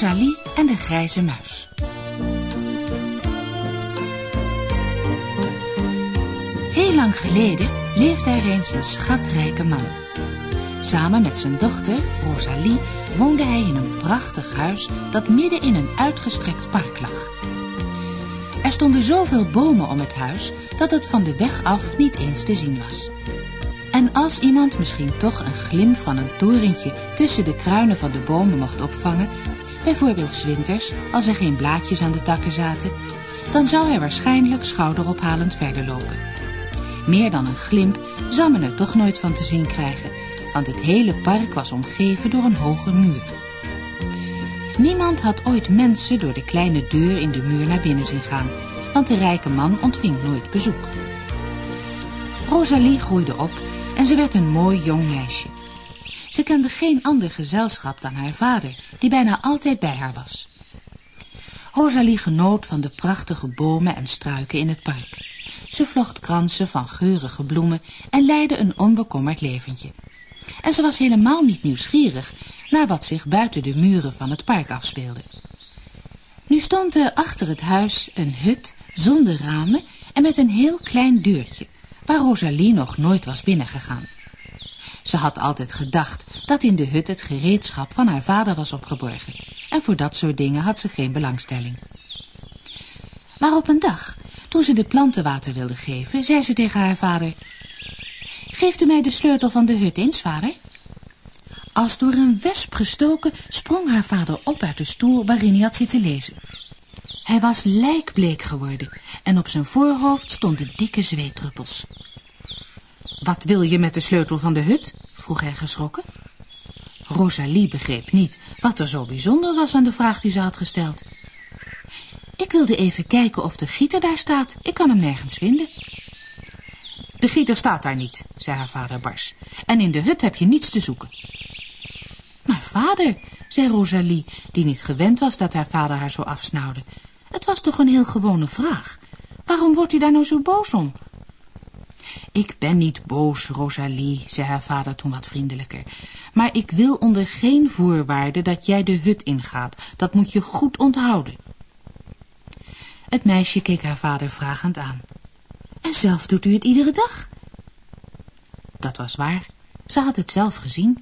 Rosalie en de grijze muis. Heel lang geleden leefde er eens een schatrijke man. Samen met zijn dochter, Rosalie, woonde hij in een prachtig huis dat midden in een uitgestrekt park lag. Er stonden zoveel bomen om het huis dat het van de weg af niet eens te zien was. En als iemand misschien toch een glimp van een torentje tussen de kruinen van de bomen mocht opvangen, bijvoorbeeld 's winters als er geen blaadjes aan de takken zaten, dan zou hij waarschijnlijk schouderophalend verder lopen. Meer dan een glimp zou men er toch nooit van te zien krijgen, want het hele park was omgeven door een hoge muur. Niemand had ooit mensen door de kleine deur in de muur naar binnen zien gaan, want de rijke man ontving nooit bezoek. Rosalie groeide op en ze werd een mooi jong meisje. Ze kende geen ander gezelschap dan haar vader, die bijna altijd bij haar was. Rosalie genoot van de prachtige bomen en struiken in het park. Ze vlocht kransen van geurige bloemen en leidde een onbekommerd leventje. En ze was helemaal niet nieuwsgierig naar wat zich buiten de muren van het park afspeelde. Nu stond er achter het huis een hut zonder ramen en met een heel klein deurtje, waar Rosalie nog nooit was binnengegaan. Ze had altijd gedacht dat in de hut het gereedschap van haar vader was opgeborgen en voor dat soort dingen had ze geen belangstelling. Maar op een dag, toen ze de planten water wilde geven, zei ze tegen haar vader... Geeft u mij de sleutel van de hut eens, vader? Als door een wesp gestoken sprong haar vader op uit de stoel waarin hij had zitten lezen. Hij was lijkbleek geworden en op zijn voorhoofd stonden dikke zweetdruppels. Wat wil je met de sleutel van de hut? vroeg hij geschrokken. Rosalie begreep niet wat er zo bijzonder was aan de vraag die ze had gesteld. Ik wilde even kijken of de gieter daar staat. Ik kan hem nergens vinden. De gieter staat daar niet, zei haar vader bars. En in de hut heb je niets te zoeken. Maar vader, zei Rosalie, die niet gewend was dat haar vader haar zo afsnauwde. Het was toch een heel gewone vraag. Waarom wordt u daar nou zo boos om? Ik ben niet boos, Rosalie, zei haar vader toen wat vriendelijker. Maar ik wil onder geen voorwaarde dat jij de hut ingaat. Dat moet je goed onthouden. Het meisje keek haar vader vragend aan. En zelf doet u het iedere dag? Dat was waar. Ze had het zelf gezien.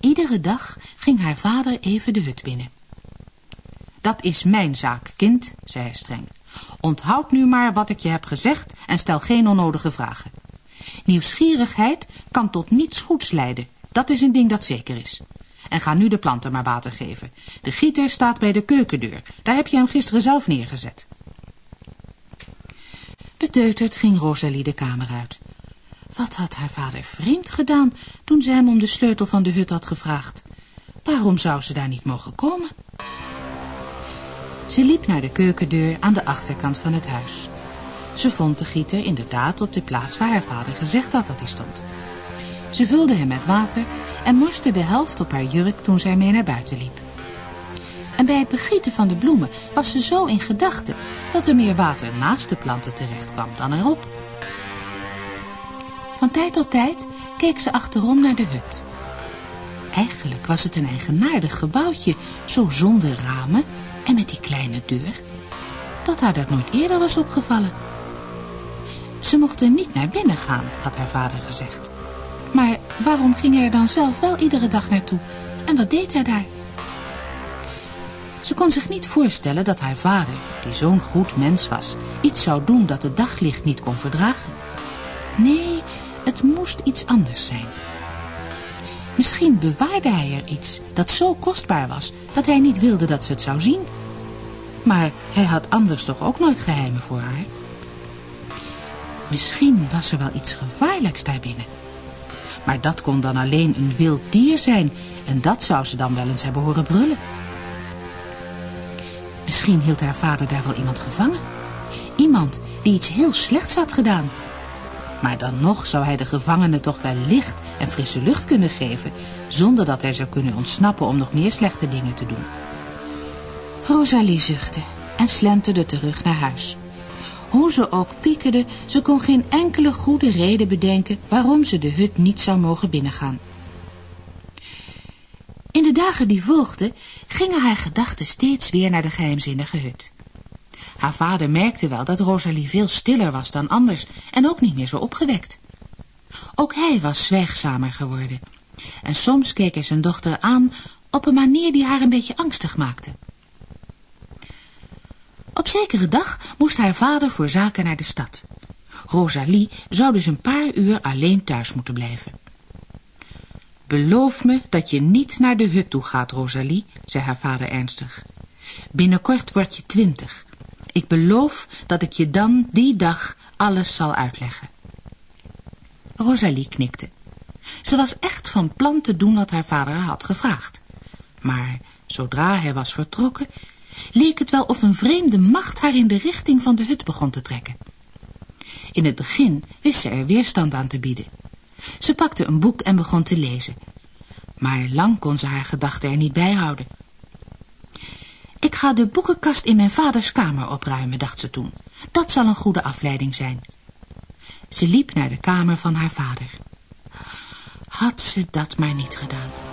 Iedere dag ging haar vader even de hut binnen. Dat is mijn zaak, kind, zei hij streng. Onthoud nu maar wat ik je heb gezegd en stel geen onnodige vragen. Nieuwsgierigheid kan tot niets goeds leiden. Dat is een ding dat zeker is. En ga nu de planten maar water geven. De gieter staat bij de keukendeur. Daar heb je hem gisteren zelf neergezet. Beteuterd ging Rosalie de kamer uit. Wat had haar vader vreemd gedaan toen ze hem om de sleutel van de hut had gevraagd? Waarom zou ze daar niet mogen komen? Ze liep naar de keukendeur aan de achterkant van het huis. Ze vond de gieter inderdaad op de plaats waar haar vader gezegd had dat hij stond. Ze vulde hem met water en morste de helft op haar jurk toen zij mee naar buiten liep. En bij het begieten van de bloemen was ze zo in gedachten dat er meer water naast de planten terecht kwam dan erop. Van tijd tot tijd keek ze achterom naar de hut. Eigenlijk was het een eigenaardig gebouwtje, zo zonder ramen en met die kleine deur, dat haar dat nooit eerder was opgevallen. Ze mocht er niet naar binnen gaan, had haar vader gezegd. Maar waarom ging hij er dan zelf wel iedere dag naartoe? En wat deed hij daar? Ze kon zich niet voorstellen dat haar vader, die zo'n goed mens was, iets zou doen dat het daglicht niet kon verdragen. Nee, het moest iets anders zijn. Misschien bewaarde hij er iets dat zo kostbaar was dat hij niet wilde dat ze het zou zien. Maar hij had anders toch ook nooit geheimen voor haar? Misschien was er wel iets gevaarlijks daarbinnen. Maar dat kon dan alleen een wild dier zijn en dat zou ze dan wel eens hebben horen brullen. Misschien hield haar vader daar wel iemand gevangen. Iemand die iets heel slechts had gedaan. Maar dan nog zou hij de gevangenen toch wel licht en frisse lucht kunnen geven... zonder dat hij zou kunnen ontsnappen om nog meer slechte dingen te doen. Rosalie zuchtte en slenterde terug naar huis. Hoe ze ook piekerde, ze kon geen enkele goede reden bedenken waarom ze de hut niet zou mogen binnengaan. In de dagen die volgden gingen haar gedachten steeds weer naar de geheimzinnige hut. Haar vader merkte wel dat Rosalie veel stiller was dan anders en ook niet meer zo opgewekt. Ook hij was zwijgzamer geworden. En soms keek hij zijn dochter aan op een manier die haar een beetje angstig maakte. Op zekere dag moest haar vader voor zaken naar de stad. Rosalie zou dus een paar uur alleen thuis moeten blijven. Beloof me dat je niet naar de hut toe gaat, Rosalie, zei haar vader ernstig. Binnenkort word je twintig. Ik beloof dat ik je dan die dag alles zal uitleggen. Rosalie knikte. Ze was echt van plan te doen wat haar vader had gevraagd. Maar zodra hij was vertrokken, leek het wel of een vreemde macht haar in de richting van de hut begon te trekken. In het begin wist ze er weerstand aan te bieden. Ze pakte een boek en begon te lezen. Maar lang kon ze haar gedachten er niet bij houden. Ik ga de boekenkast in mijn vaders kamer opruimen, dacht ze toen. Dat zal een goede afleiding zijn. Ze liep naar de kamer van haar vader. Had ze dat maar niet gedaan.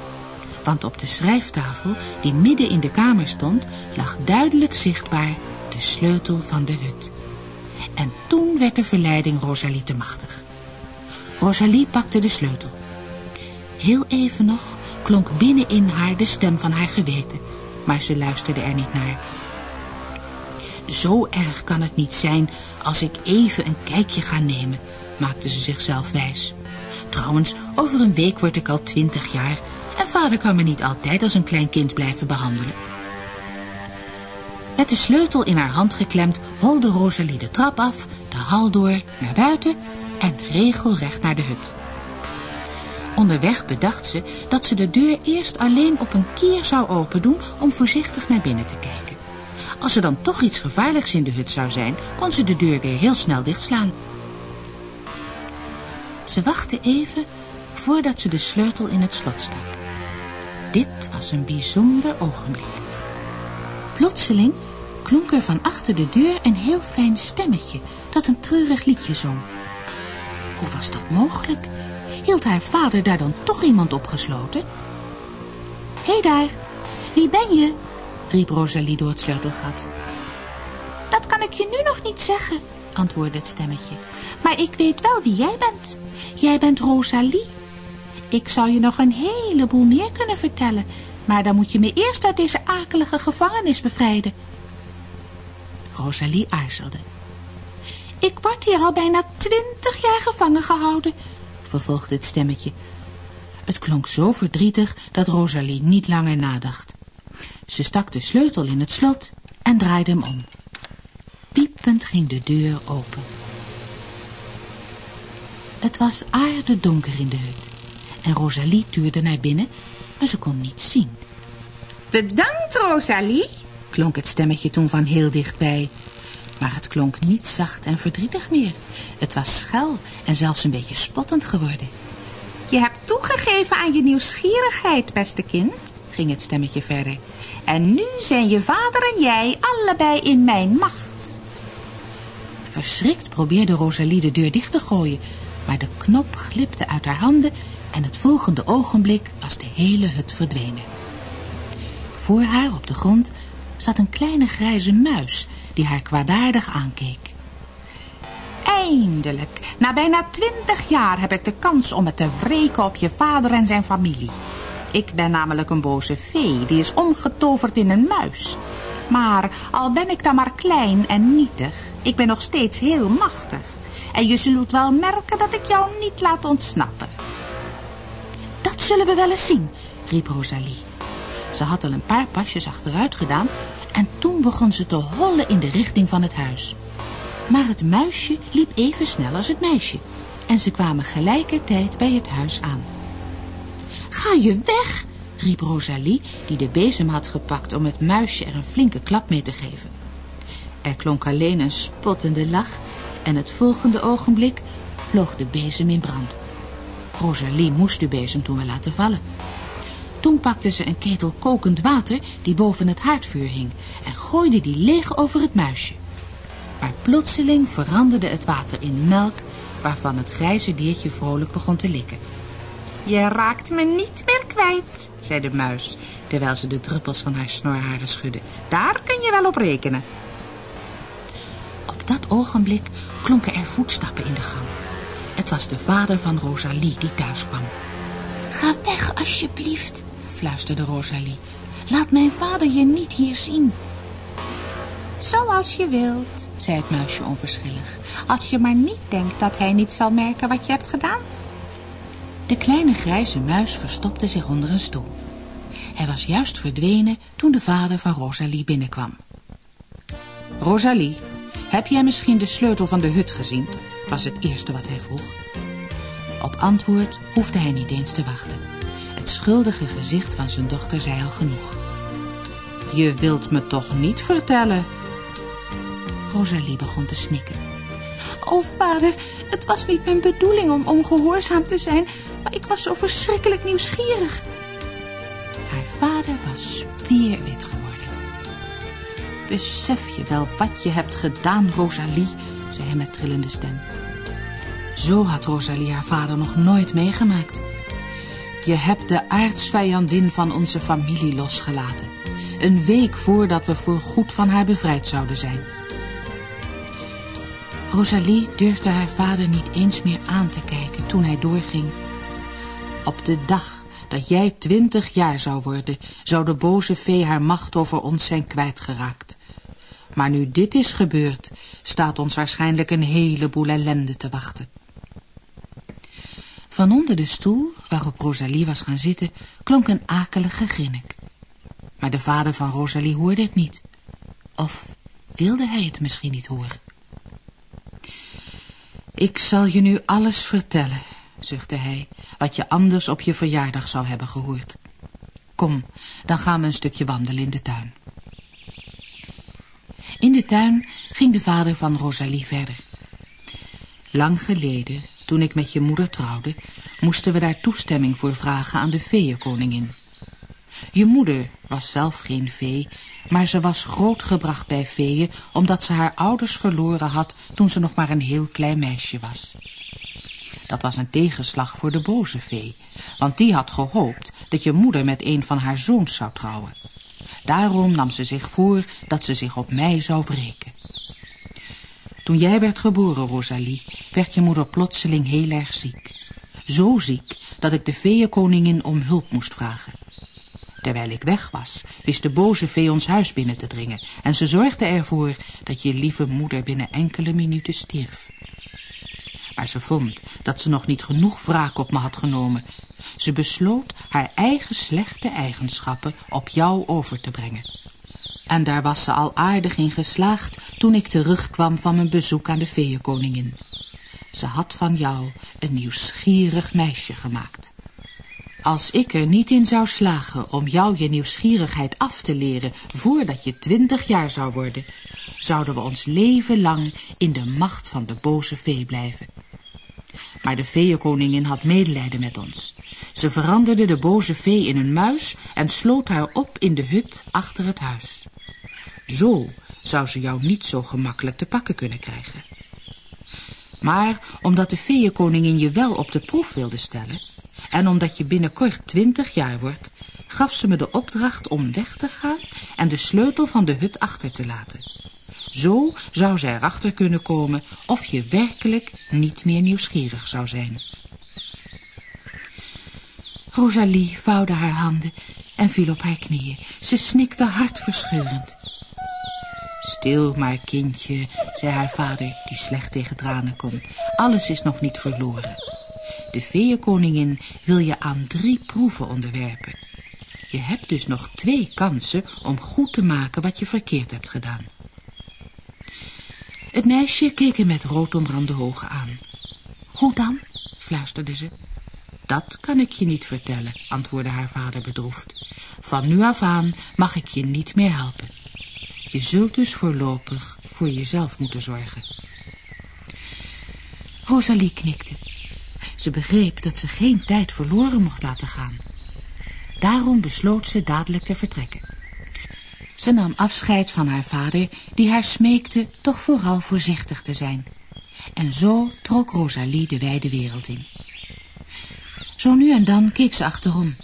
Want op de schrijftafel, die midden in de kamer stond, lag duidelijk zichtbaar de sleutel van de hut. En toen werd de verleiding Rosalie te machtig. Rosalie pakte de sleutel. Heel even nog klonk binnenin haar de stem van haar geweten, maar ze luisterde er niet naar. Zo erg kan het niet zijn als ik even een kijkje ga nemen, maakte ze zichzelf wijs. Trouwens, over een week word ik al twintig jaar en vader kan me niet altijd als een klein kind blijven behandelen. Met de sleutel in haar hand geklemd holde Rosalie de trap af, de hal door, naar buiten en regelrecht naar de hut. Onderweg bedacht ze dat ze de deur eerst alleen op een keer zou opendoen om voorzichtig naar binnen te kijken. Als er dan toch iets gevaarlijks in de hut zou zijn, kon ze de deur weer heel snel dichtslaan. Ze wachtte even voordat ze de sleutel in het slot stak. Dit was een bijzonder ogenblik. Plotseling klonk er van achter de deur een heel fijn stemmetje dat een treurig liedje zong. Hoe was dat mogelijk? Hield haar vader daar dan toch iemand opgesloten? Hé hey daar, wie ben je? riep Rosalie door het sleutelgat. Dat kan ik je nu nog niet zeggen, antwoordde het stemmetje. Maar ik weet wel wie jij bent. Jij bent Rosalie. Ik zou je nog een heleboel meer kunnen vertellen, maar dan moet je me eerst uit deze akelige gevangenis bevrijden. Rosalie aarzelde. Ik word hier al bijna twintig jaar gevangen gehouden, vervolgde het stemmetje. Het klonk zo verdrietig dat Rosalie niet langer nadacht. Ze stak de sleutel in het slot en draaide hem om. Piepend ging de deur open. Het was aardedonker in de hut en Rosalie tuurde naar binnen, maar ze kon niets zien. Bedankt, Rosalie, klonk het stemmetje toen van heel dichtbij. Maar het klonk niet zacht en verdrietig meer. Het was schel en zelfs een beetje spottend geworden. Je hebt toegegeven aan je nieuwsgierigheid, beste kind, ging het stemmetje verder. En nu zijn je vader en jij allebei in mijn macht. Verschrikt probeerde Rosalie de deur dicht te gooien, maar de knop glipte uit haar handen en het volgende ogenblik was de hele hut verdwenen. Voor haar op de grond zat een kleine grijze muis die haar kwaadaardig aankeek. Eindelijk, na bijna twintig jaar heb ik de kans om me te wreken op je vader en zijn familie. Ik ben namelijk een boze vee, die is omgetoverd in een muis. Maar al ben ik dan maar klein en nietig, ik ben nog steeds heel machtig. En je zult wel merken dat ik jou niet laat ontsnappen. Zullen we wel eens zien, riep Rosalie. Ze had al een paar pasjes achteruit gedaan en toen begon ze te hollen in de richting van het huis. Maar het muisje liep even snel als het meisje en ze kwamen gelijkertijd bij het huis aan. Ga je weg, riep Rosalie, die de bezem had gepakt om het muisje er een flinke klap mee te geven. Er klonk alleen een spottende lach en het volgende ogenblik vloog de bezem in brand. Rosalie moest de bezem toen wel laten vallen. Toen pakte ze een ketel kokend water die boven het haardvuur hing en gooide die leeg over het muisje. Maar plotseling veranderde het water in melk waarvan het grijze diertje vrolijk begon te likken. Je raakt me niet meer kwijt, zei de muis, terwijl ze de druppels van haar snorharen schudde. Daar kun je wel op rekenen. Op dat ogenblik klonken er voetstappen in de gang. Het was de vader van Rosalie die thuis kwam. Ga weg, alsjeblieft, fluisterde Rosalie. Laat mijn vader je niet hier zien. Zoals je wilt, zei het muisje onverschillig. Als je maar niet denkt dat hij niet zal merken wat je hebt gedaan. De kleine grijze muis verstopte zich onder een stoel. Hij was juist verdwenen toen de vader van Rosalie binnenkwam. Rosalie, heb jij misschien de sleutel van de hut gezien? Was het eerste wat hij vroeg. Op antwoord hoefde hij niet eens te wachten. Het schuldige gezicht van zijn dochter zei al genoeg. Je wilt me toch niet vertellen? Rosalie begon te snikken. Oh, vader, het was niet mijn bedoeling om ongehoorzaam te zijn, maar ik was zo verschrikkelijk nieuwsgierig. Haar vader was spierwit geworden. Besef je wel wat je hebt gedaan, Rosalie, zei hij met trillende stem. Zo had Rosalie haar vader nog nooit meegemaakt. Je hebt de aardsvijandin van onze familie losgelaten. Een week voordat we voor goed van haar bevrijd zouden zijn. Rosalie durfde haar vader niet eens meer aan te kijken toen hij doorging. Op de dag dat jij twintig jaar zou worden, zou de boze vee haar macht over ons zijn kwijtgeraakt. Maar nu dit is gebeurd, staat ons waarschijnlijk een heleboel ellende te wachten. Van onder de stoel waarop Rosalie was gaan zitten, klonk een akelige grinnik. Maar de vader van Rosalie hoorde het niet. Of wilde hij het misschien niet horen? Ik zal je nu alles vertellen, zuchtte hij, wat je anders op je verjaardag zou hebben gehoord. Kom, dan gaan we een stukje wandelen in de tuin. In de tuin ging de vader van Rosalie verder. Lang geleden, toen ik met je moeder trouwde, moesten we daar toestemming voor vragen aan de feeënkoningin. Je moeder was zelf geen vee, maar ze was grootgebracht bij veeën omdat ze haar ouders verloren had toen ze nog maar een heel klein meisje was. Dat was een tegenslag voor de boze vee, want die had gehoopt dat je moeder met een van haar zoons zou trouwen. Daarom nam ze zich voor dat ze zich op mij zou wreken. Toen jij werd geboren, Rosalie, werd je moeder plotseling heel erg ziek. Zo ziek dat ik de feeënkoningin om hulp moest vragen. Terwijl ik weg was, wist de boze vee ons huis binnen te dringen en ze zorgde ervoor dat je lieve moeder binnen enkele minuten stierf. Maar ze vond dat ze nog niet genoeg wraak op me had genomen. Ze besloot haar eigen slechte eigenschappen op jou over te brengen. En daar was ze al aardig in geslaagd toen ik terugkwam van mijn bezoek aan de feeënkoningin. Ze had van jou een nieuwsgierig meisje gemaakt. Als ik er niet in zou slagen om jou je nieuwsgierigheid af te leren voordat je twintig jaar zou worden, zouden we ons leven lang in de macht van de boze vee blijven. Maar de feeënkoningin had medelijden met ons. Ze veranderde de boze vee in een muis en sloot haar op in de hut achter het huis. Zo zou ze jou niet zo gemakkelijk te pakken kunnen krijgen. Maar omdat de feeënkoningin je wel op de proef wilde stellen... en omdat je binnenkort twintig jaar wordt... gaf ze me de opdracht om weg te gaan en de sleutel van de hut achter te laten. Zo zou ze erachter kunnen komen of je werkelijk niet meer nieuwsgierig zou zijn. Rosalie vouwde haar handen en viel op haar knieën. Ze snikte hartverscheurend. Stil maar, kindje, zei haar vader, die slecht tegen tranen kon. Alles is nog niet verloren. De feeënkoningin wil je aan drie proeven onderwerpen. Je hebt dus nog twee kansen om goed te maken wat je verkeerd hebt gedaan. Het meisje keek hem met rood omrande ogen aan. Hoe dan? fluisterde ze. Dat kan ik je niet vertellen, antwoordde haar vader bedroefd. Van nu af aan mag ik je niet meer helpen. Je zult dus voorlopig voor jezelf moeten zorgen. Rosalie knikte. Ze begreep dat ze geen tijd verloren mocht laten gaan. Daarom besloot ze dadelijk te vertrekken. Ze nam afscheid van haar vader, die haar smeekte toch vooral voorzichtig te zijn. En zo trok Rosalie de wijde wereld in. Zo nu en dan keek ze achterom.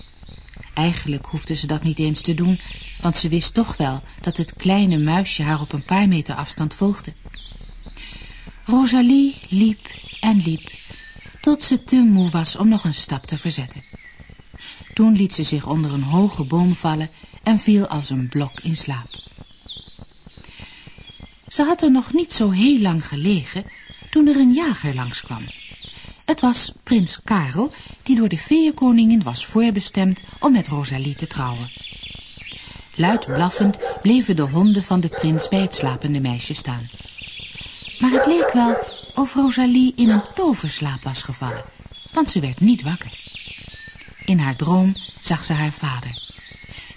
Eigenlijk hoefde ze dat niet eens te doen, want ze wist toch wel dat het kleine muisje haar op een paar meter afstand volgde. Rosalie liep en liep, tot ze te moe was om nog een stap te verzetten. Toen liet ze zich onder een hoge boom vallen en viel als een blok in slaap. Ze had er nog niet zo heel lang gelegen toen er een jager langskwam. Het was prins Karel die door de feeënkoningin was voorbestemd om met Rosalie te trouwen. Luid blaffend bleven de honden van de prins bij het slapende meisje staan. Maar het leek wel of Rosalie in een toverslaap was gevallen, want ze werd niet wakker. In haar droom zag ze haar vader.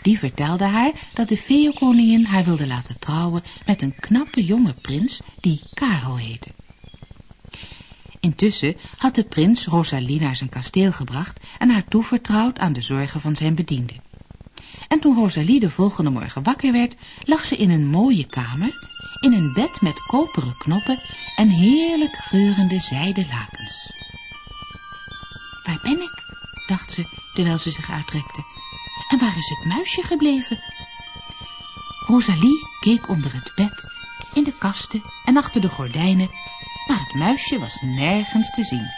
Die vertelde haar dat de feeënkoningin haar wilde laten trouwen met een knappe jonge prins die Karel heette. Intussen had de prins Rosalie naar zijn kasteel gebracht en haar toevertrouwd aan de zorgen van zijn bediende. En toen Rosalie de volgende morgen wakker werd, lag ze in een mooie kamer, in een bed met koperen knoppen en heerlijk geurende zijden lakens. Waar ben ik? dacht ze, terwijl ze zich uitrekte. En waar is het muisje gebleven? Rosalie keek onder het bed, in de kasten en achter de gordijnen, maar het muisje was nergens te zien.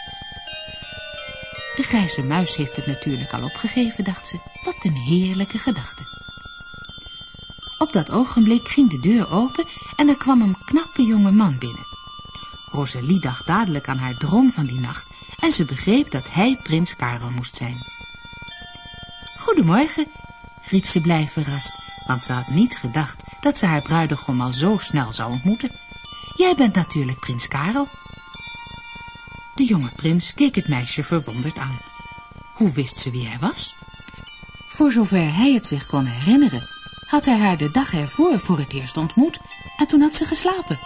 De grijze muis heeft het natuurlijk al opgegeven, dacht ze. Wat een heerlijke gedachte. Op dat ogenblik ging de deur open en er kwam een knappe jonge man binnen. Rosalie dacht dadelijk aan haar droom van die nacht en ze begreep dat hij prins Karel moest zijn. Goedemorgen, riep ze blij verrast, want ze had niet gedacht dat ze haar bruidegom al zo snel zou ontmoeten. Jij bent natuurlijk prins Karel. De jonge prins keek het meisje verwonderd aan. Hoe wist ze wie hij was? Voor zover hij het zich kon herinneren, had hij haar de dag ervoor voor het eerst ontmoet en toen had ze geslapen.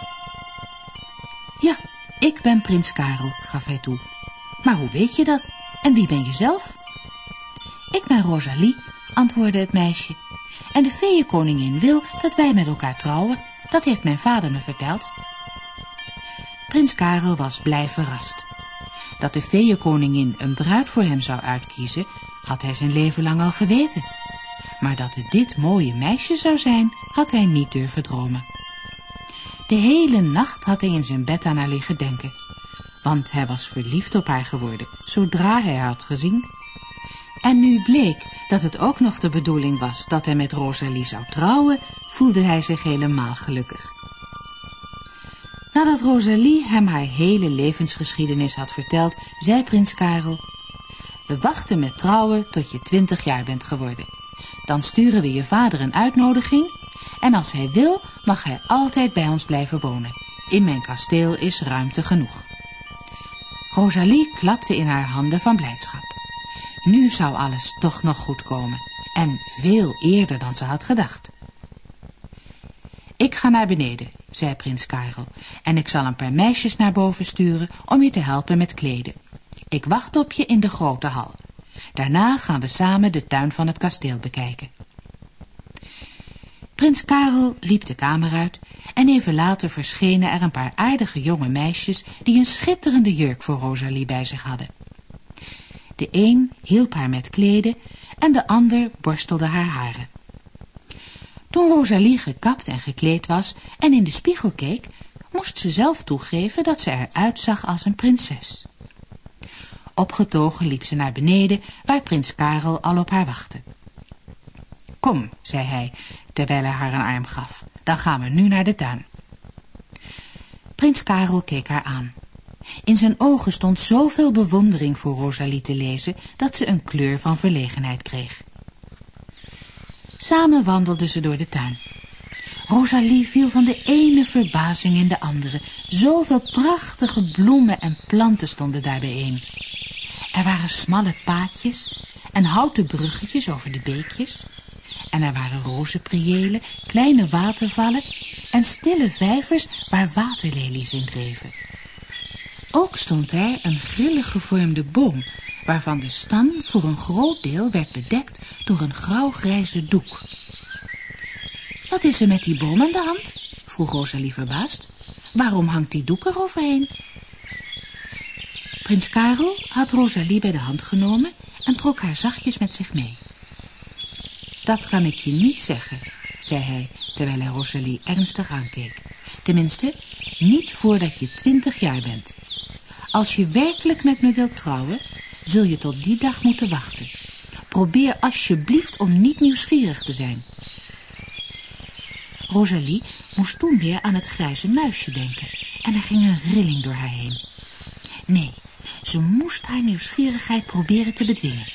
Ja, ik ben prins Karel, gaf hij toe. Maar hoe weet je dat? En wie ben je zelf? Ik ben Rosalie, antwoordde het meisje. En de feeënkoningin wil dat wij met elkaar trouwen. Dat heeft mijn vader me verteld. Prins Karel was blij verrast. Dat de feeënkoningin een bruid voor hem zou uitkiezen, had hij zijn leven lang al geweten. Maar dat het dit mooie meisje zou zijn, had hij niet durven dromen. De hele nacht had hij in zijn bed aan haar liggen denken. Want hij was verliefd op haar geworden, zodra hij haar had gezien. En nu bleek dat het ook nog de bedoeling was dat hij met Rosalie zou trouwen, voelde hij zich helemaal gelukkig. Nadat Rosalie hem haar hele levensgeschiedenis had verteld, zei prins Karel... We wachten met trouwen tot je twintig jaar bent geworden. Dan sturen we je vader een uitnodiging en als hij wil mag hij altijd bij ons blijven wonen. In mijn kasteel is ruimte genoeg. Rosalie klapte in haar handen van blijdschap. Nu zou alles toch nog goed komen. En veel eerder dan ze had gedacht. Ik ga naar beneden, zei prins Karel, en ik zal een paar meisjes naar boven sturen om je te helpen met kleden. Ik wacht op je in de grote hal. Daarna gaan we samen de tuin van het kasteel bekijken. Prins Karel liep de kamer uit en even later verschenen er een paar aardige jonge meisjes die een schitterende jurk voor Rosalie bij zich hadden. De een hielp haar met kleden en de ander borstelde haar haren. Toen Rosalie gekapt en gekleed was en in de spiegel keek, moest ze zelf toegeven dat ze eruit zag als een prinses. Opgetogen liep ze naar beneden, waar prins Karel al op haar wachtte. Kom, zei hij, terwijl hij haar een arm gaf, dan gaan we nu naar de tuin. Prins Karel keek haar aan. In zijn ogen stond zoveel bewondering voor Rosalie te lezen, dat ze een kleur van verlegenheid kreeg. Samen wandelden ze door de tuin. Rosalie viel van de ene verbazing in de andere. Zoveel prachtige bloemen en planten stonden daar bijeen. Er waren smalle paadjes en houten bruggetjes over de beekjes. En er waren rozenpriëlen, kleine watervallen en stille vijvers waar waterlelies in dreven. Ook stond er een grillig gevormde boom, waarvan de stam voor een groot deel werd bedekt door een grauw-grijze doek. Wat is er met die boom aan de hand? vroeg Rosalie verbaasd. Waarom hangt die doek er overheen? Prins Karel had Rosalie bij de hand genomen en trok haar zachtjes met zich mee. Dat kan ik je niet zeggen, zei hij terwijl hij Rosalie ernstig aankeek. Tenminste, niet voordat je twintig jaar bent. Als je werkelijk met me wilt trouwen, zul je tot die dag moeten wachten. Probeer alsjeblieft om niet nieuwsgierig te zijn. Rosalie moest toen weer aan het grijze muisje denken en er ging een rilling door haar heen. Nee, ze moest haar nieuwsgierigheid proberen te bedwingen.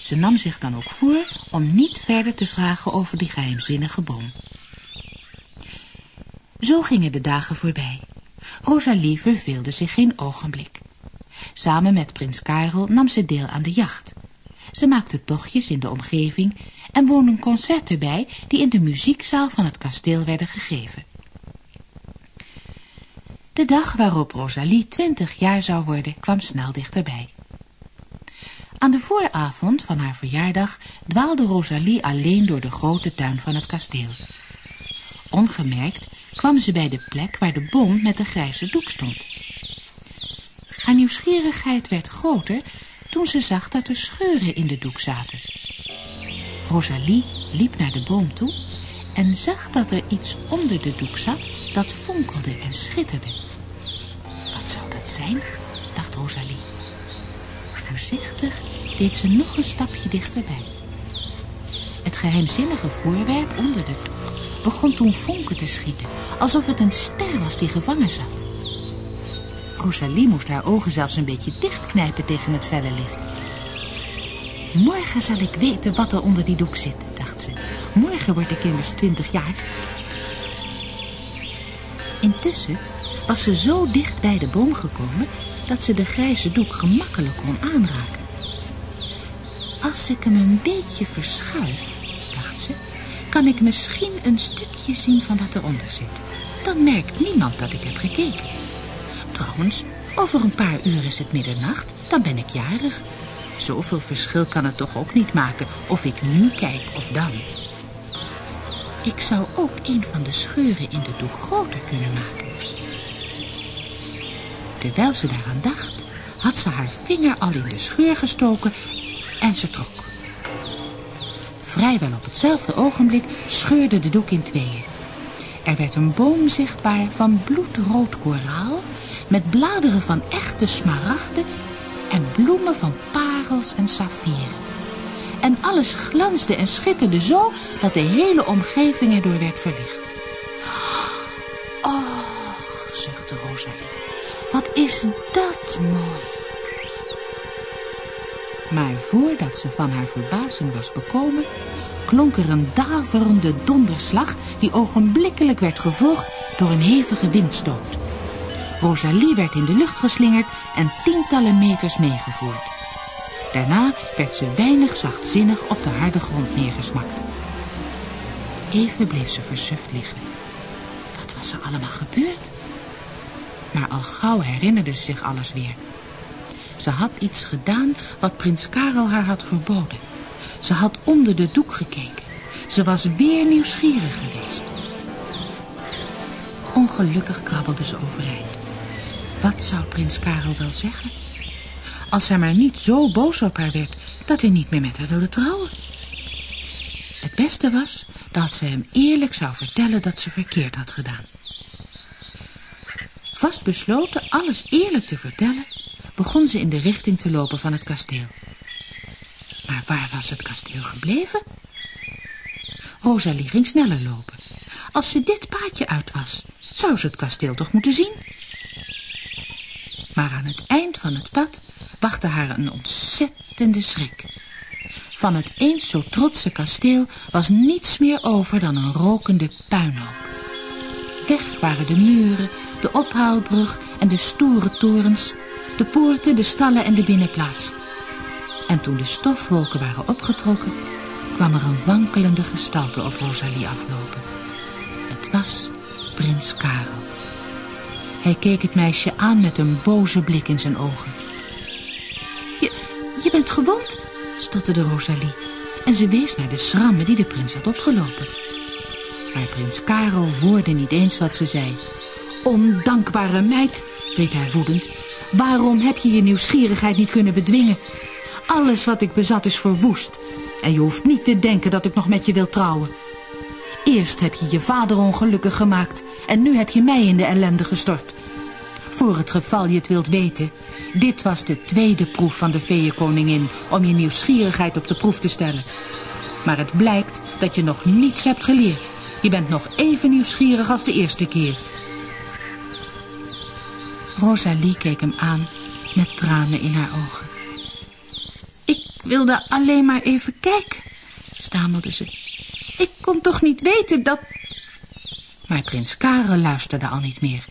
Ze nam zich dan ook voor om niet verder te vragen over die geheimzinnige boom. Zo gingen de dagen voorbij. Rosalie verveelde zich geen ogenblik. Samen met prins Karel nam ze deel aan de jacht. Ze maakte tochtjes in de omgeving en woonden concerten bij die in de muziekzaal van het kasteel werden gegeven. De dag waarop Rosalie twintig jaar zou worden kwam snel dichterbij. Aan de vooravond van haar verjaardag dwaalde Rosalie alleen door de grote tuin van het kasteel. Ongemerkt kwam ze bij de plek waar de boom met de grijze doek stond. Haar nieuwsgierigheid werd groter toen ze zag dat er scheuren in de doek zaten. Rosalie liep naar de boom toe en zag dat er iets onder de doek zat dat fonkelde en schitterde. Wat zou dat zijn, dacht Rosalie. Voorzichtig deed ze nog een stapje dichterbij. Het geheimzinnige voorwerp onder de doek begon toen vonken te schieten, alsof het een ster was die gevangen zat. Rosalie moest haar ogen zelfs een beetje dichtknijpen tegen het felle licht. Morgen zal ik weten wat er onder die doek zit, dacht ze. Morgen word ik immers twintig jaar. Intussen was ze zo dicht bij de boom gekomen dat ze de grijze doek gemakkelijk kon aanraken. Als ik hem een beetje verschuif, dacht ze, kan ik misschien een stukje zien van wat eronder zit. Dan merkt niemand dat ik heb gekeken. Trouwens, over een paar uur is het middernacht, dan ben ik jarig. Zoveel verschil kan het toch ook niet maken of ik nu kijk of dan. Ik zou ook een van de scheuren in de doek groter kunnen maken. Terwijl ze daaraan dacht, had ze haar vinger al in de scheur gestoken en ze trok. Vrijwel op hetzelfde ogenblik scheurde de doek in tweeën. Er werd een boom zichtbaar van bloedrood koraal... met bladeren van echte smaragden en bloemen van parels en saffieren. En alles glansde en schitterde zo dat de hele omgeving erdoor werd verlicht. Oh, zuchtte Rosalie, wat is dat mooi. Maar voordat ze van haar verbazing was bekomen, klonk er een daverende donderslag die ogenblikkelijk werd gevolgd door een hevige windstoot. Rosalie werd in de lucht geslingerd en tientallen meters meegevoerd. Daarna werd ze weinig zachtzinnig op de harde grond neergesmakt. Even bleef ze versuft liggen. Wat was er allemaal gebeurd? Maar al gauw herinnerde ze zich alles weer. Ze had iets gedaan wat prins Karel haar had verboden. Ze had onder de doek gekeken. Ze was weer nieuwsgierig geweest. Ongelukkig krabbelde ze overeind. Wat zou prins Karel wel zeggen? Als hij maar niet zo boos op haar werd dat hij niet meer met haar wilde trouwen. Het beste was dat ze hem eerlijk zou vertellen dat ze verkeerd had gedaan. Vast besloten alles eerlijk te vertellen, begon ze in de richting te lopen van het kasteel. Maar waar was het kasteel gebleven? Rosalie ging sneller lopen. Als ze dit paadje uit was, zou ze het kasteel toch moeten zien? Maar aan het eind van het pad wachtte haar een ontzettende schrik. Van het eens zo trotse kasteel was niets meer over dan een rokende puinhoop. Weg waren de muren, de ophaalbrug en de stoere torens, de poorten, de stallen en de binnenplaats. En toen de stofwolken waren opgetrokken, kwam er een wankelende gestalte op Rosalie aflopen. Het was prins Karel. Hij keek het meisje aan met een boze blik in zijn ogen. Je, je bent gewond, stotterde Rosalie. En ze wees naar de schrammen die de prins had opgelopen. Maar prins Karel hoorde niet eens wat ze zei. Ondankbare meid, riep hij woedend. Waarom heb je je nieuwsgierigheid niet kunnen bedwingen? Alles wat ik bezat is verwoest. En je hoeft niet te denken dat ik nog met je wil trouwen. Eerst heb je je vader ongelukkig gemaakt en nu heb je mij in de ellende gestort. Voor het geval je het wilt weten, dit was de tweede proef van de feeënkoningin om je nieuwsgierigheid op de proef te stellen. Maar het blijkt dat je nog niets hebt geleerd. Je bent nog even nieuwsgierig als de eerste keer. Rosalie keek hem aan met tranen in haar ogen. Ik wilde alleen maar even kijken, stamelde ze. Ik kon toch niet weten dat... Maar prins Karel luisterde al niet meer.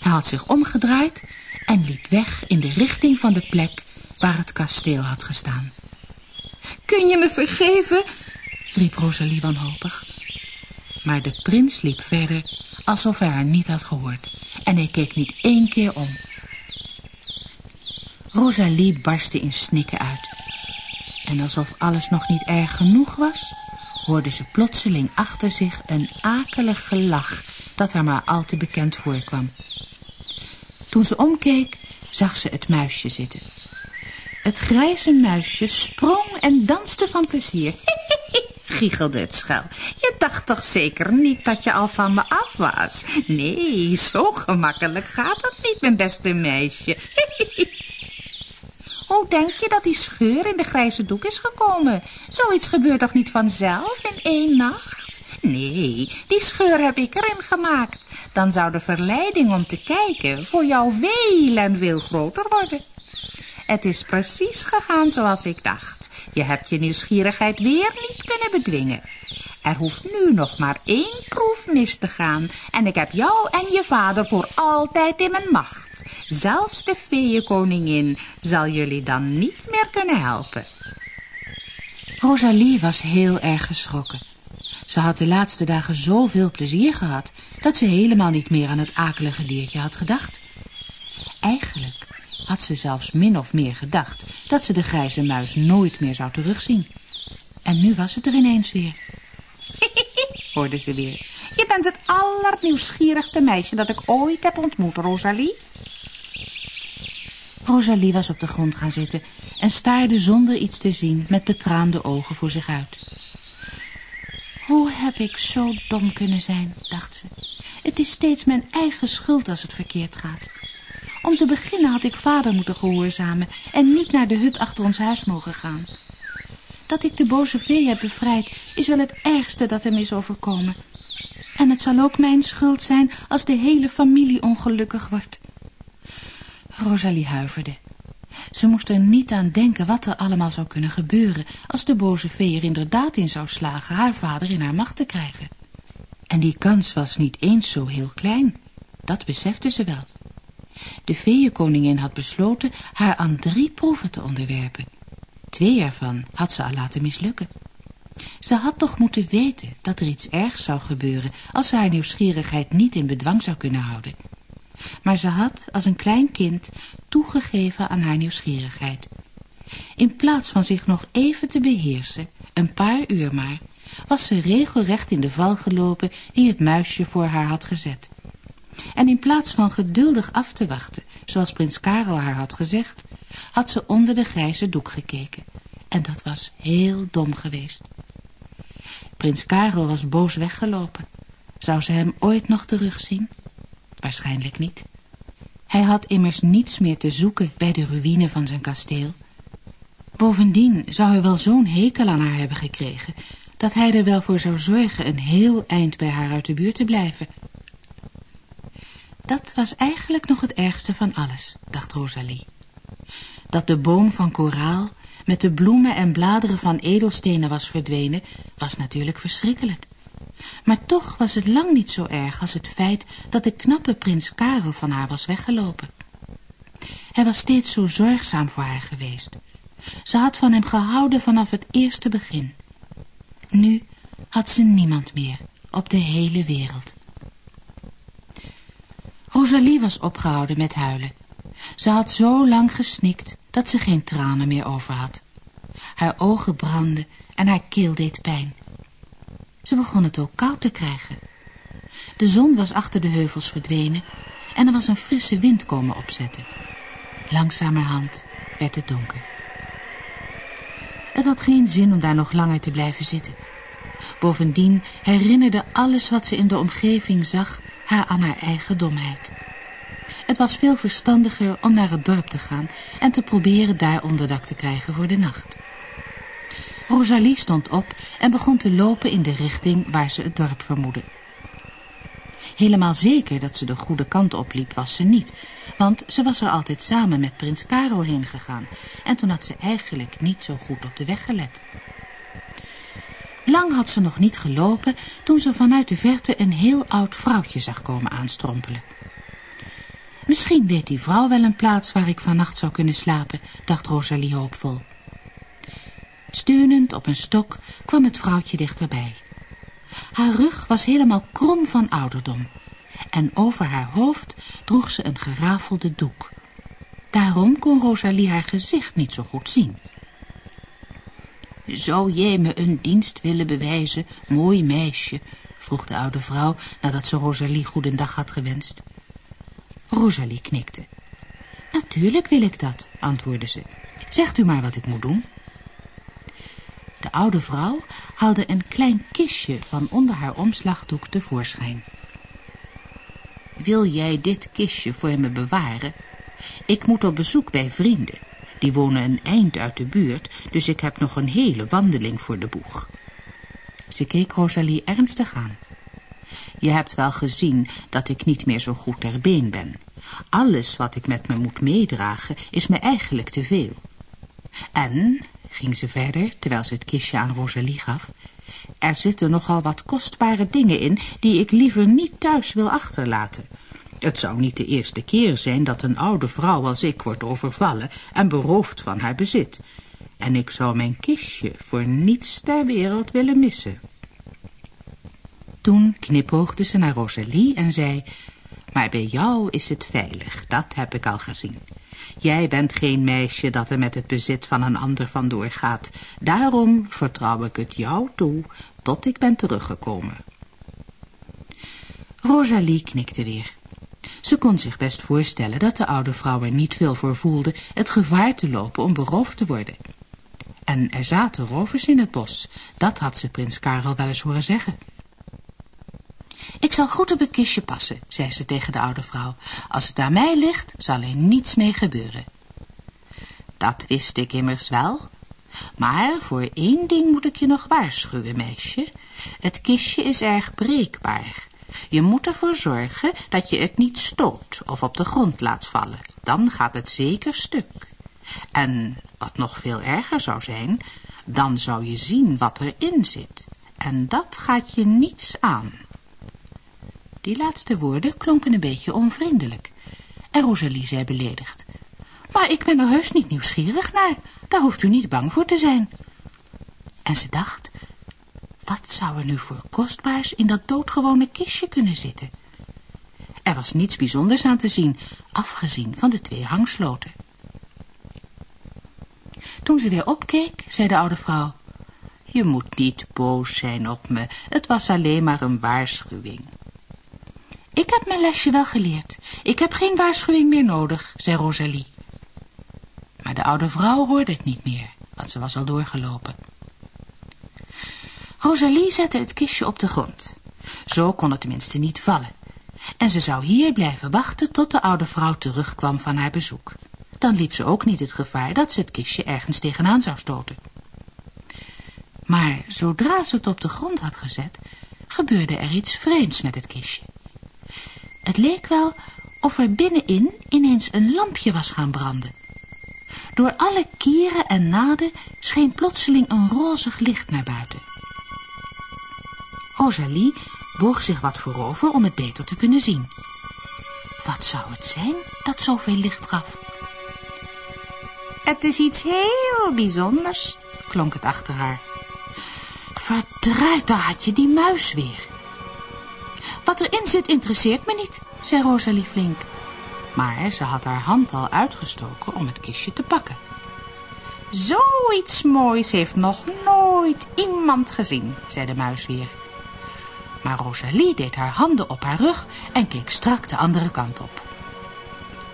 Hij had zich omgedraaid en liep weg in de richting van de plek waar het kasteel had gestaan. Kun je me vergeven? riep Rosalie wanhopig. Maar de prins liep verder alsof hij haar niet had gehoord en hij keek niet één keer om. Rosalie barstte in snikken uit. En alsof alles nog niet erg genoeg was, hoorde ze plotseling achter zich een akelig gelach dat haar maar al te bekend voorkwam. Toen ze omkeek, zag ze het muisje zitten. Het grijze muisje sprong en danste van plezier. giechelde het schel. Je dacht toch zeker niet dat je al van me af was? Nee, zo gemakkelijk gaat dat niet, mijn beste meisje. Hoe denk je dat die scheur in de grijze doek is gekomen? Zoiets gebeurt toch niet vanzelf in één nacht? Nee, die scheur heb ik erin gemaakt. Dan zou de verleiding om te kijken voor jou veel en veel groter worden. Het is precies gegaan zoals ik dacht. Je hebt je nieuwsgierigheid weer niet kunnen bedwingen. Er hoeft nu nog maar één proef mis te gaan en ik heb jou en je vader voor altijd in mijn macht. Zelfs de feeënkoningin zal jullie dan niet meer kunnen helpen. Rosalie was heel erg geschrokken. Ze had de laatste dagen zoveel plezier gehad dat ze helemaal niet meer aan het akelige diertje had gedacht. Eigenlijk had ze zelfs min of meer gedacht dat ze de grijze muis nooit meer zou terugzien. En nu was het er ineens weer. Hoorde ze weer. Je bent het allernieuwsgierigste meisje dat ik ooit heb ontmoet, Rosalie. Rosalie was op de grond gaan zitten en staarde zonder iets te zien met betraande ogen voor zich uit. Hoe heb ik zo dom kunnen zijn, dacht ze. Het is steeds mijn eigen schuld als het verkeerd gaat. Om te beginnen had ik vader moeten gehoorzamen en niet naar de hut achter ons huis mogen gaan. Dat ik de boze vee heb bevrijd is wel het ergste dat hem is overkomen. En het zal ook mijn schuld zijn als de hele familie ongelukkig wordt. Rosalie huiverde. Ze moest er niet aan denken wat er allemaal zou kunnen gebeuren... als de boze vee er inderdaad in zou slagen haar vader in haar macht te krijgen. En die kans was niet eens zo heel klein. Dat besefte ze wel. De feeënkoningin had besloten haar aan drie proeven te onderwerpen. Twee ervan had ze al laten mislukken. Ze had toch moeten weten dat er iets ergs zou gebeuren als ze haar nieuwsgierigheid niet in bedwang zou kunnen houden. Maar ze had als een klein kind toegegeven aan haar nieuwsgierigheid. In plaats van zich nog even te beheersen, een paar uur maar, was ze regelrecht in de val gelopen die het muisje voor haar had gezet. En in plaats van geduldig af te wachten, zoals prins Karel haar had gezegd, had ze onder de grijze doek gekeken. En dat was heel dom geweest. Prins Karel was boos weggelopen. Zou ze hem ooit nog terugzien? Waarschijnlijk niet. Hij had immers niets meer te zoeken bij de ruïne van zijn kasteel. Bovendien zou hij wel zo'n hekel aan haar hebben gekregen... dat hij er wel voor zou zorgen een heel eind bij haar uit de buurt te blijven. Dat was eigenlijk nog het ergste van alles, dacht Rosalie. Dat de boom van koraal met de bloemen en bladeren van edelstenen was verdwenen, was natuurlijk verschrikkelijk. Maar toch was het lang niet zo erg als het feit dat de knappe prins Karel van haar was weggelopen. Hij was steeds zo zorgzaam voor haar geweest. Ze had van hem gehouden vanaf het eerste begin. Nu had ze niemand meer op de hele wereld. Rosalie was opgehouden met huilen. Ze had zo lang gesnikt dat ze geen tranen meer over had. Haar ogen brandden en haar keel deed pijn. Ze begon het ook koud te krijgen. De zon was achter de heuvels verdwenen en er was een frisse wind komen opzetten. Langzamerhand werd het donker. Het had geen zin om daar nog langer te blijven zitten. Bovendien herinnerde alles wat ze in de omgeving zag haar aan haar eigen domheid. Het was veel verstandiger om naar het dorp te gaan en te proberen daar onderdak te krijgen voor de nacht. Rosalie stond op en begon te lopen in de richting waar ze het dorp vermoedde. Helemaal zeker dat ze de goede kant opliep was ze niet, want ze was er altijd samen met prins Karel heen gegaan en toen had ze eigenlijk niet zo goed op de weg gelet. Lang had ze nog niet gelopen toen ze vanuit de verte een heel oud vrouwtje zag komen aanstrompelen. Misschien weet die vrouw wel een plaats waar ik vannacht zou kunnen slapen, dacht Rosalie hoopvol. Steunend op een stok kwam het vrouwtje dichterbij. Haar rug was helemaal krom van ouderdom en over haar hoofd droeg ze een gerafelde doek. Daarom kon Rosalie haar gezicht niet zo goed zien. Zou jij me een dienst willen bewijzen, mooi meisje? vroeg de oude vrouw nadat ze Rosalie goedendag had gewenst. Rosalie knikte. Natuurlijk wil ik dat, antwoordde ze. Zegt u maar wat ik moet doen. De oude vrouw haalde een klein kistje van onder haar omslagdoek tevoorschijn. Wil jij dit kistje voor me bewaren? Ik moet op bezoek bij vrienden. Die wonen een eind uit de buurt, dus ik heb nog een hele wandeling voor de boeg. Ze keek Rosalie ernstig aan. Je hebt wel gezien dat ik niet meer zo goed ter been ben. Alles wat ik met me moet meedragen is me eigenlijk te veel. En, ging ze verder, terwijl ze het kistje aan Rosalie gaf, er zitten nogal wat kostbare dingen in die ik liever niet thuis wil achterlaten. Het zou niet de eerste keer zijn dat een oude vrouw als ik wordt overvallen en beroofd van haar bezit. En ik zou mijn kistje voor niets ter wereld willen missen. Toen knipoogde ze naar Rosalie en zei... Maar bij jou is het veilig, dat heb ik al gezien. Jij bent geen meisje dat er met het bezit van een ander vandoor gaat. Daarom vertrouw ik het jou toe tot ik ben teruggekomen. Rosalie knikte weer. Ze kon zich best voorstellen dat de oude vrouw er niet veel voor voelde het gevaar te lopen om beroofd te worden. En er zaten rovers in het bos, dat had ze prins Karel wel eens horen zeggen. Zal goed op het kistje passen, zei ze tegen de oude vrouw. Als het aan mij ligt, zal er niets mee gebeuren. Dat wist ik immers wel. Maar voor één ding moet ik je nog waarschuwen, meisje. Het kistje is erg breekbaar. Je moet ervoor zorgen dat je het niet stoot of op de grond laat vallen. Dan gaat het zeker stuk. En wat nog veel erger zou zijn, dan zou je zien wat erin zit. En dat gaat je niets aan. Die laatste woorden klonken een beetje onvriendelijk. En Rosalie zei beledigd. Maar ik ben er heus niet nieuwsgierig naar. Daar hoeft u niet bang voor te zijn. En ze dacht, wat zou er nu voor kostbaars in dat doodgewone kistje kunnen zitten? Er was niets bijzonders aan te zien, afgezien van de twee hangsloten. Toen ze weer opkeek, zei de oude vrouw, je moet niet boos zijn op me, het was alleen maar een waarschuwing. Ik heb mijn lesje wel geleerd. Ik heb geen waarschuwing meer nodig, zei Rosalie. Maar de oude vrouw hoorde het niet meer, want ze was al doorgelopen. Rosalie zette het kistje op de grond. Zo kon het tenminste niet vallen. En ze zou hier blijven wachten tot de oude vrouw terugkwam van haar bezoek. Dan liep ze ook niet het gevaar dat ze het kistje ergens tegenaan zou stoten. Maar zodra ze het op de grond had gezet, gebeurde er iets vreemds met het kistje. Het leek wel of er binnenin ineens een lampje was gaan branden. Door alle kieren en naden scheen plotseling een rozig licht naar buiten. Rosalie boog zich wat voorover om het beter te kunnen zien. Wat zou het zijn dat zoveel licht gaf? Het is iets heel bijzonders, klonk het achter haar. Verdraaid, daar had je die muis weer. Wat erin zit interesseert me niet, zei Rosalie flink. Maar ze had haar hand al uitgestoken om het kistje te pakken. Zoiets moois heeft nog nooit iemand gezien, zei de muis weer. Maar Rosalie deed haar handen op haar rug en keek strak de andere kant op.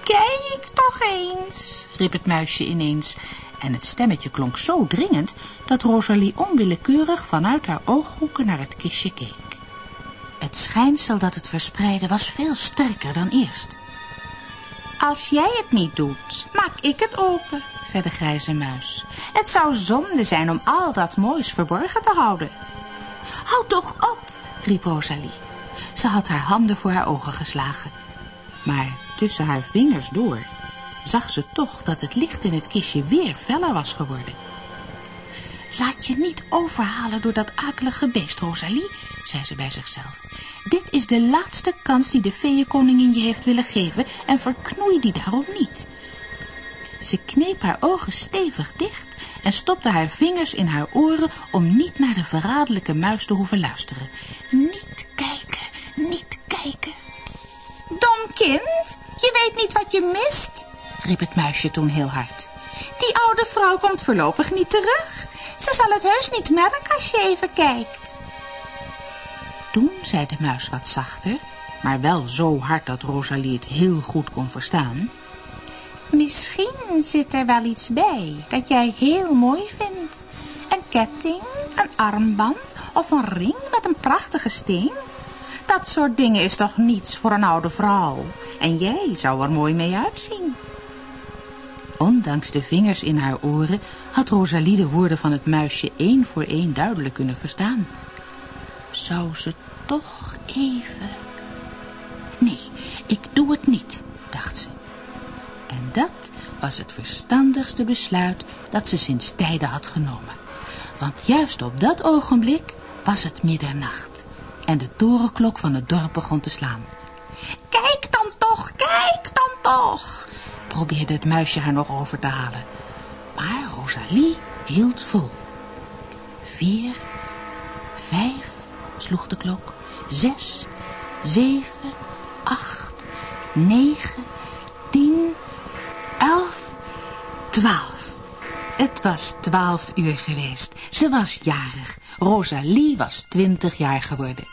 Kijk toch eens, riep het muisje ineens. En het stemmetje klonk zo dringend dat Rosalie onwillekeurig vanuit haar ooghoeken naar het kistje keek. Het schijnsel dat het verspreidde was veel sterker dan eerst. Als jij het niet doet, maak ik het open, zei de grijze muis. Het zou zonde zijn om al dat moois verborgen te houden. Houd toch op, riep Rosalie. Ze had haar handen voor haar ogen geslagen. Maar tussen haar vingers door zag ze toch dat het licht in het kistje weer feller was geworden. Laat je niet overhalen door dat akelige beest, Rosalie, zei ze bij zichzelf. Dit is de laatste kans die de feeënkoningin je heeft willen geven en verknoei die daarom niet. Ze kneep haar ogen stevig dicht en stopte haar vingers in haar oren om niet naar de verraderlijke muis te hoeven luisteren. Niet kijken, niet kijken. Dom kind, je weet niet wat je mist, riep het muisje toen heel hard. Die oude vrouw komt voorlopig niet terug. Ze zal het heus niet merken als je even kijkt. Toen zei de muis wat zachter, maar wel zo hard dat Rosalie het heel goed kon verstaan. Misschien zit er wel iets bij dat jij heel mooi vindt. Een ketting, een armband of een ring met een prachtige steen. Dat soort dingen is toch niets voor een oude vrouw. En jij zou er mooi mee uitzien. Ondanks de vingers in haar oren had Rosalie de woorden van het muisje één voor één duidelijk kunnen verstaan. Zou ze toch even... Nee, ik doe het niet, dacht ze. En dat was het verstandigste besluit dat ze sinds tijden had genomen. Want juist op dat ogenblik was het middernacht en de torenklok van het dorp begon te slaan. Kijk dan toch, kijk dan toch, probeerde het muisje haar nog over te halen. Maar Rosalie hield vol. Vier, vijf, sloeg de klok, zes, zeven, acht, negen, tien, elf, twaalf. Het was twaalf uur geweest. Ze was jarig. Rosalie was twintig jaar geworden.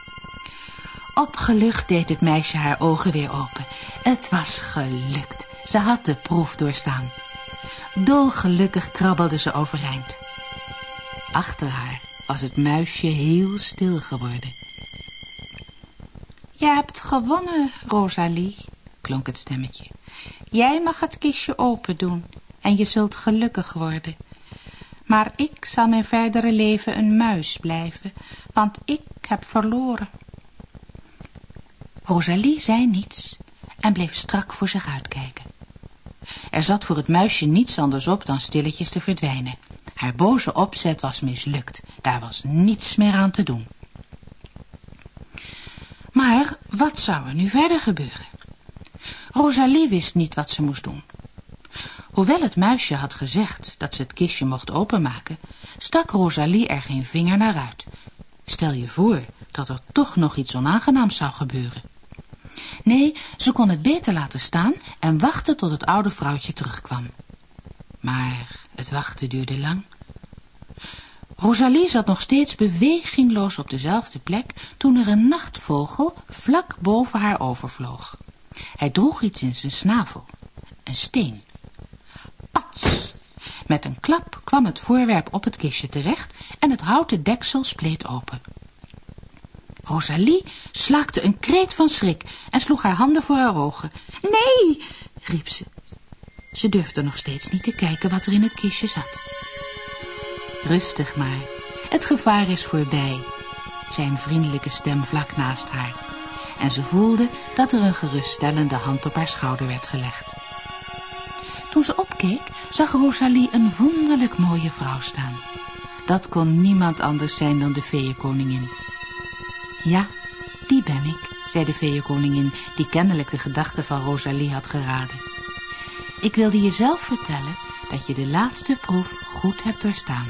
Opgelucht deed het meisje haar ogen weer open. Het was gelukt. Ze had de proef doorstaan. Dolgelukkig krabbelde ze overeind. Achter haar was het muisje heel stil geworden. Je hebt gewonnen, Rosalie, klonk het stemmetje. Jij mag het kistje open doen en je zult gelukkig worden. Maar ik zal mijn verdere leven een muis blijven, want ik heb verloren. Rosalie zei niets en bleef strak voor zich uitkijken. Er zat voor het muisje niets anders op dan stilletjes te verdwijnen. Haar boze opzet was mislukt, daar was niets meer aan te doen. Maar wat zou er nu verder gebeuren? Rosalie wist niet wat ze moest doen. Hoewel het muisje had gezegd dat ze het kistje mocht openmaken, stak Rosalie er geen vinger naar uit. Stel je voor dat er toch nog iets onaangenaams zou gebeuren. Nee, ze kon het beter laten staan en wachten tot het oude vrouwtje terugkwam. Maar het wachten duurde lang. Rosalie zat nog steeds bewegingloos op dezelfde plek toen er een nachtvogel vlak boven haar overvloog. Hij droeg iets in zijn snavel, een steen. Pats! Met een klap kwam het voorwerp op het kistje terecht en het houten deksel spleet open. Rosalie slaakte een kreet van schrik en sloeg haar handen voor haar ogen. Nee, riep ze. Ze durfde nog steeds niet te kijken wat er in het kistje zat. Rustig maar, het gevaar is voorbij, zei een vriendelijke stem vlak naast haar. En ze voelde dat er een geruststellende hand op haar schouder werd gelegd. Toen ze opkeek, zag Rosalie een wonderlijk mooie vrouw staan. Dat kon niemand anders zijn dan de feeënkoningin. Ja, die ben ik, zei de feeënkoningin, die kennelijk de gedachten van Rosalie had geraden. Ik wilde je zelf vertellen dat je de laatste proef goed hebt doorstaan.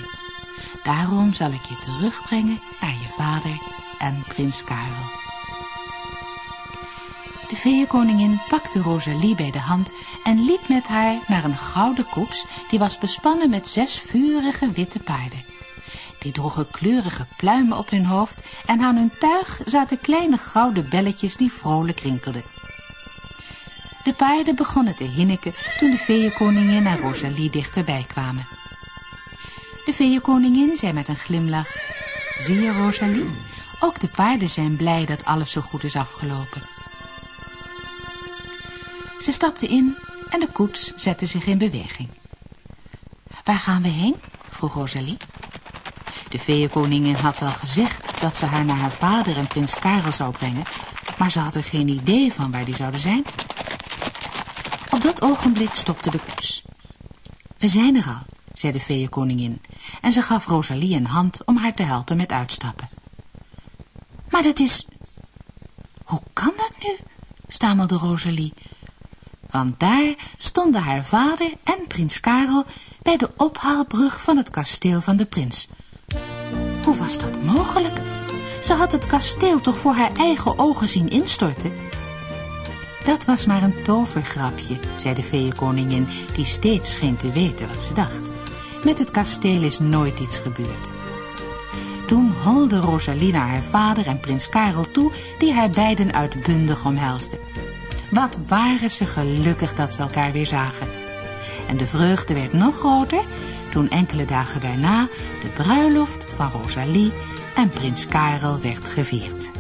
Daarom zal ik je terugbrengen naar je vader en prins Karel. De feeënkoningin pakte Rosalie bij de hand en liep met haar naar een gouden koets die was bespannen met zes vurige witte paarden. Die droegen kleurige pluimen op hun hoofd en aan hun tuig zaten kleine gouden belletjes die vrolijk rinkelden. De paarden begonnen te hinniken toen de feeënkoningin en Rosalie dichterbij kwamen. De feeënkoningin zei met een glimlach... Zie je, Rosalie? Ook de paarden zijn blij dat alles zo goed is afgelopen. Ze stapte in en de koets zette zich in beweging. Waar gaan we heen? vroeg Rosalie. De feeënkoningin had wel gezegd dat ze haar naar haar vader en prins Karel zou brengen, maar ze had er geen idee van waar die zouden zijn. Op dat ogenblik stopte de koets. We zijn er al, zei de feeënkoningin, en ze gaf Rosalie een hand om haar te helpen met uitstappen. Maar dat is... Hoe kan dat nu? stamelde Rosalie. Want daar stonden haar vader en prins Karel bij de ophaalbrug van het kasteel van de prins. Hoe was dat mogelijk? Ze had het kasteel toch voor haar eigen ogen zien instorten? Dat was maar een tovergrapje, zei de feeënkoningin, die steeds scheen te weten wat ze dacht. Met het kasteel is nooit iets gebeurd. Toen holde Rosalie naar haar vader en prins Karel toe, die haar beiden uitbundig omhelsden. Wat waren ze gelukkig dat ze elkaar weer zagen. En de vreugde werd nog groter toen enkele dagen daarna de bruiloft van Rosalie en prins Karel werd gevierd.